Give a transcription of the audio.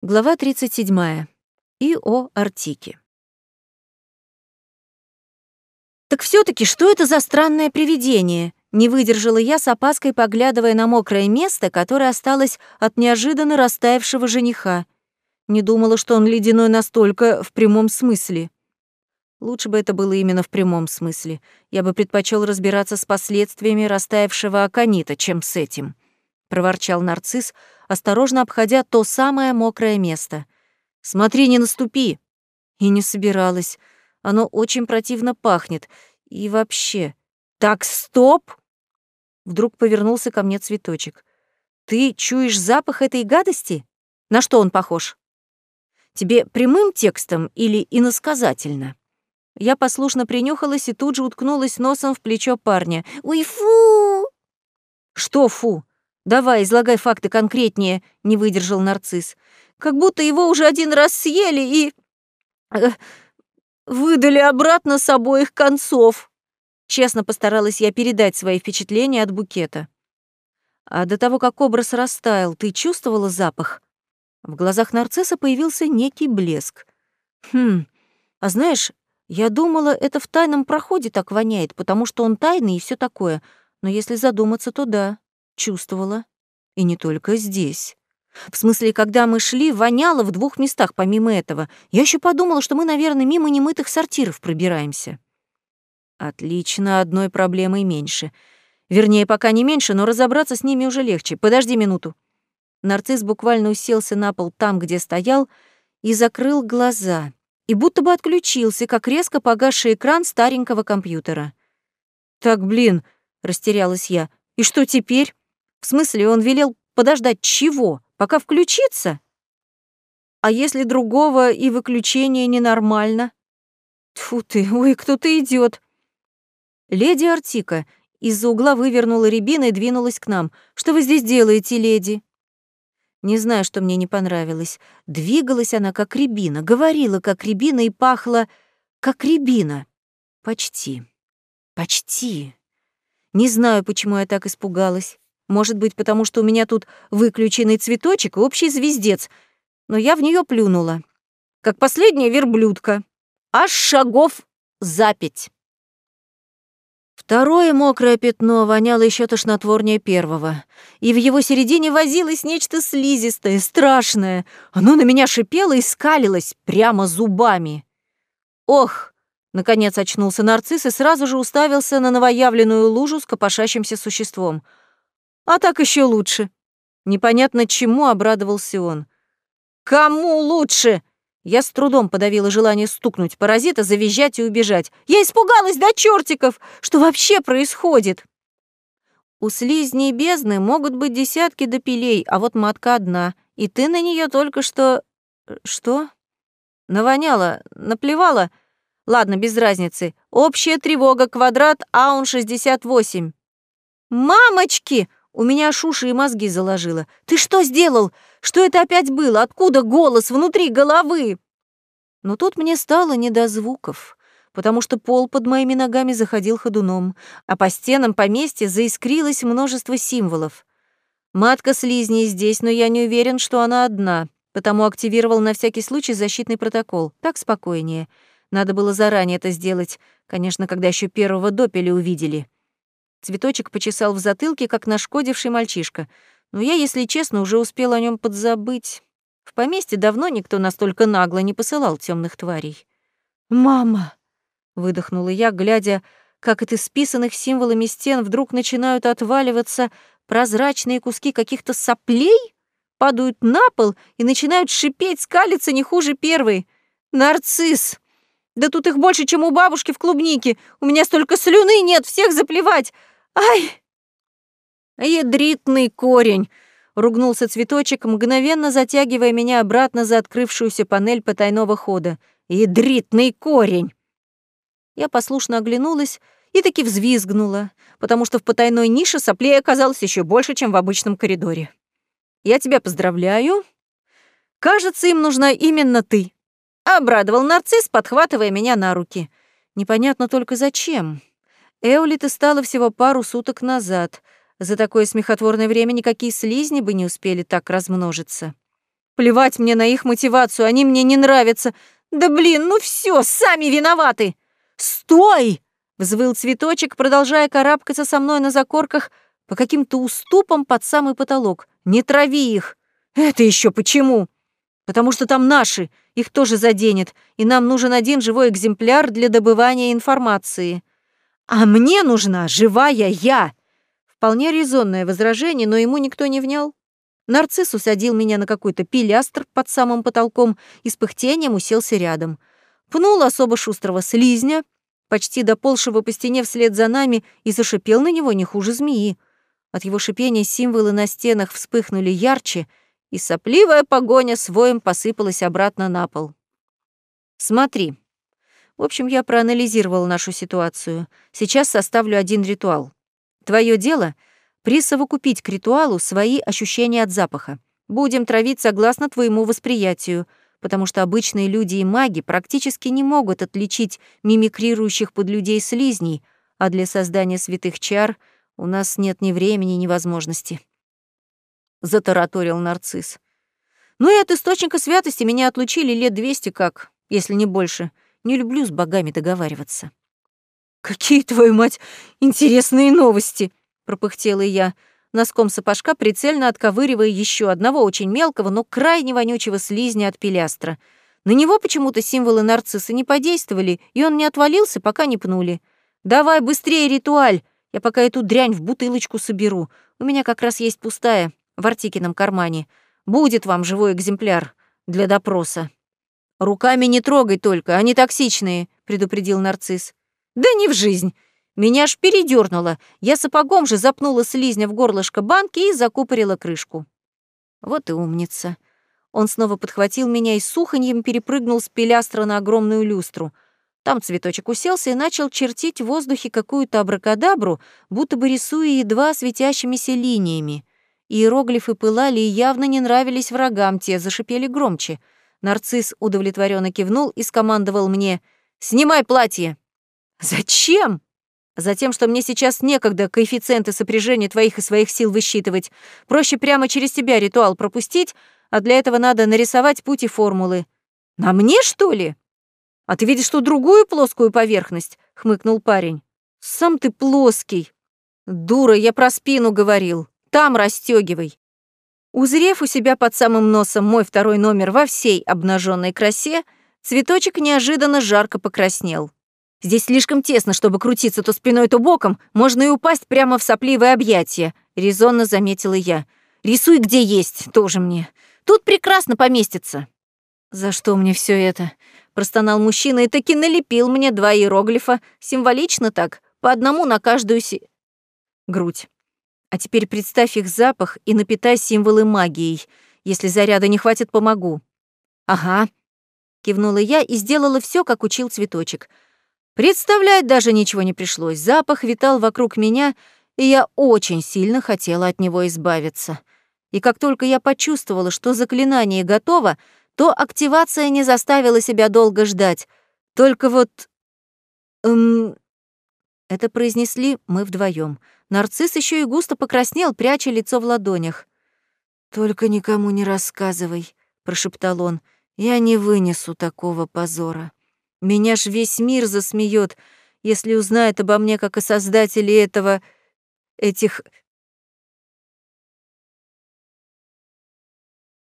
Глава 37. И о Артике. «Так все таки что это за странное привидение?» Не выдержала я с опаской, поглядывая на мокрое место, которое осталось от неожиданно растаявшего жениха. Не думала, что он ледяной настолько в прямом смысле. Лучше бы это было именно в прямом смысле. Я бы предпочел разбираться с последствиями растаявшего аконита, чем с этим. Проворчал нарцисс, осторожно обходя то самое мокрое место. «Смотри, не наступи!» И не собиралась. Оно очень противно пахнет. И вообще... «Так, стоп!» Вдруг повернулся ко мне цветочек. «Ты чуешь запах этой гадости? На что он похож? Тебе прямым текстом или иносказательно?» Я послушно принюхалась и тут же уткнулась носом в плечо парня. «Ой, фу!» «Что фу?» «Давай, излагай факты конкретнее», — не выдержал нарцисс. «Как будто его уже один раз съели и... Э, выдали обратно с обоих концов». Честно постаралась я передать свои впечатления от букета. А до того, как образ растаял, ты чувствовала запах? В глазах нарцисса появился некий блеск. Хм, а знаешь, я думала, это в тайном проходе так воняет, потому что он тайный и все такое. Но если задуматься, то да. Чувствовала. И не только здесь. В смысле, когда мы шли, воняло в двух местах помимо этого. Я еще подумала, что мы, наверное, мимо немытых сортиров пробираемся. Отлично, одной проблемой меньше. Вернее, пока не меньше, но разобраться с ними уже легче. Подожди минуту. Нарцисс буквально уселся на пол там, где стоял, и закрыл глаза. И будто бы отключился, как резко погасший экран старенького компьютера. «Так, блин», — растерялась я, — «и что теперь?» В смысле, он велел подождать чего? Пока включится? А если другого и выключение ненормально? Тьфу ты, ой, кто-то идет. Леди Артика из-за угла вывернула рябина и двинулась к нам. Что вы здесь делаете, леди? Не знаю, что мне не понравилось. Двигалась она как рябина, говорила как рябина и пахла как рябина. Почти. Почти. Не знаю, почему я так испугалась. Может быть, потому что у меня тут выключенный цветочек и общий звездец, но я в нее плюнула. Как последняя верблюдка. Аж шагов за пять. Второе мокрое пятно воняло еще тошнотворнее первого, и в его середине возилось нечто слизистое, страшное. Оно на меня шипело и скалилось прямо зубами. «Ох!» — наконец очнулся нарцисс и сразу же уставился на новоявленную лужу с копошащимся существом — а так еще лучше. Непонятно чему обрадовался он. Кому лучше? Я с трудом подавила желание стукнуть паразита, завизжать и убежать. Я испугалась до чертиков! Что вообще происходит? У слизней бездны могут быть десятки допилей, а вот матка одна, и ты на нее только что... Что? Навоняла, наплевала? Ладно, без разницы. Общая тревога, квадрат, аун 68. «Мамочки!» У меня шуши и мозги заложило. Ты что сделал? Что это опять было? Откуда голос внутри головы? Но тут мне стало не до звуков, потому что пол под моими ногами заходил ходуном, а по стенам поместья заискрилось множество символов. Матка слизни здесь, но я не уверен, что она одна, потому активировал на всякий случай защитный протокол. Так спокойнее. Надо было заранее это сделать, конечно, когда еще первого допеля увидели. Цветочек почесал в затылке, как нашкодивший мальчишка. Но я, если честно, уже успел о нем подзабыть. В поместье давно никто настолько нагло не посылал темных тварей. «Мама!» — выдохнула я, глядя, как от исписанных символами стен вдруг начинают отваливаться прозрачные куски каких-то соплей, падают на пол и начинают шипеть, скалиться не хуже первой. «Нарцисс! Да тут их больше, чем у бабушки в клубнике! У меня столько слюны нет, всех заплевать! «Ай!» «Ядритный корень!» — ругнулся цветочек, мгновенно затягивая меня обратно за открывшуюся панель потайного хода. «Ядритный корень!» Я послушно оглянулась и таки взвизгнула, потому что в потайной нише соплей оказалось еще больше, чем в обычном коридоре. «Я тебя поздравляю. Кажется, им нужна именно ты», — обрадовал нарцисс, подхватывая меня на руки. Непонятно только зачем. Эолита стала всего пару суток назад. За такое смехотворное время никакие слизни бы не успели так размножиться. Плевать мне на их мотивацию, они мне не нравятся. Да блин, ну все, сами виноваты. Стой! Взвыл цветочек, продолжая карабкаться со мной на закорках по каким-то уступам под самый потолок. Не трави их. Это еще почему? Потому что там наши, их тоже заденет, и нам нужен один живой экземпляр для добывания информации. А мне нужна живая я. Вполне резонное возражение, но ему никто не внял. Нарцисс усадил меня на какой-то пилястр под самым потолком и с пыхтением уселся рядом. Пнул особо шустрого слизня, почти доползшего по стене вслед за нами, и зашипел на него не хуже змеи. От его шипения символы на стенах вспыхнули ярче, и сопливая погоня с воем посыпалась обратно на пол. «Смотри. В общем, я проанализировал нашу ситуацию. Сейчас составлю один ритуал. Твое дело — присовокупить к ритуалу свои ощущения от запаха. Будем травить согласно твоему восприятию, потому что обычные люди и маги практически не могут отличить мимикрирующих под людей слизней, а для создания святых чар у нас нет ни времени, ни возможности. Затараторил нарцисс. Ну и от источника святости меня отлучили лет двести как, если не больше. Не люблю с богами договариваться. Какие, твою мать, интересные новости! пропыхтела я, носком сапожка прицельно отковыривая еще одного очень мелкого, но крайне вонючего слизня от пилястра. На него почему-то символы нарцисса не подействовали, и он не отвалился, пока не пнули. «Давай быстрее ритуаль! Я пока эту дрянь в бутылочку соберу. У меня как раз есть пустая, в Артикином кармане. Будет вам живой экземпляр для допроса». «Руками не трогай только, они токсичные», — предупредил нарцисс. «Да не в жизнь. Меня аж передёрнуло. Я сапогом же запнула слизня в горлышко банки и закупорила крышку. Вот и умница. Он снова подхватил меня и суханьем перепрыгнул с пилястра на огромную люстру. Там цветочек уселся и начал чертить в воздухе какую-то абракадабру, будто бы рисуя едва светящимися линиями. Иероглифы пылали и явно не нравились врагам, те зашипели громче. Нарцисс удовлетворенно кивнул и скомандовал мне «Снимай платье!» «Зачем?» Затем, что мне сейчас некогда коэффициенты сопряжения твоих и своих сил высчитывать. Проще прямо через тебя ритуал пропустить, а для этого надо нарисовать путь и формулы. На мне, что ли? А ты видишь ту другую плоскую поверхность? хмыкнул парень. Сам ты плоский. Дура, я про спину говорил. Там расстёгивай. Узрев у себя под самым носом мой второй номер во всей обнаженной красе, цветочек неожиданно жарко покраснел. Здесь слишком тесно, чтобы крутиться то спиной, то боком, можно и упасть прямо в сопливое объятие», — резонно заметила я. «Рисуй где есть, тоже мне. Тут прекрасно поместится». «За что мне все это?» — простонал мужчина и таки налепил мне два иероглифа, символично так, по одному на каждую си... грудь. А теперь представь их запах и напитай символы магией. Если заряда не хватит, помогу. «Ага», — кивнула я и сделала все, как учил цветочек — Представлять даже ничего не пришлось. Запах витал вокруг меня, и я очень сильно хотела от него избавиться. И как только я почувствовала, что заклинание готово, то активация не заставила себя долго ждать. Только вот... Эм... Это произнесли мы вдвоем. Нарцисс еще и густо покраснел, пряча лицо в ладонях. «Только никому не рассказывай», — прошептал он. «Я не вынесу такого позора». Меня ж весь мир засмеет, если узнает обо мне как о создателе этого... этих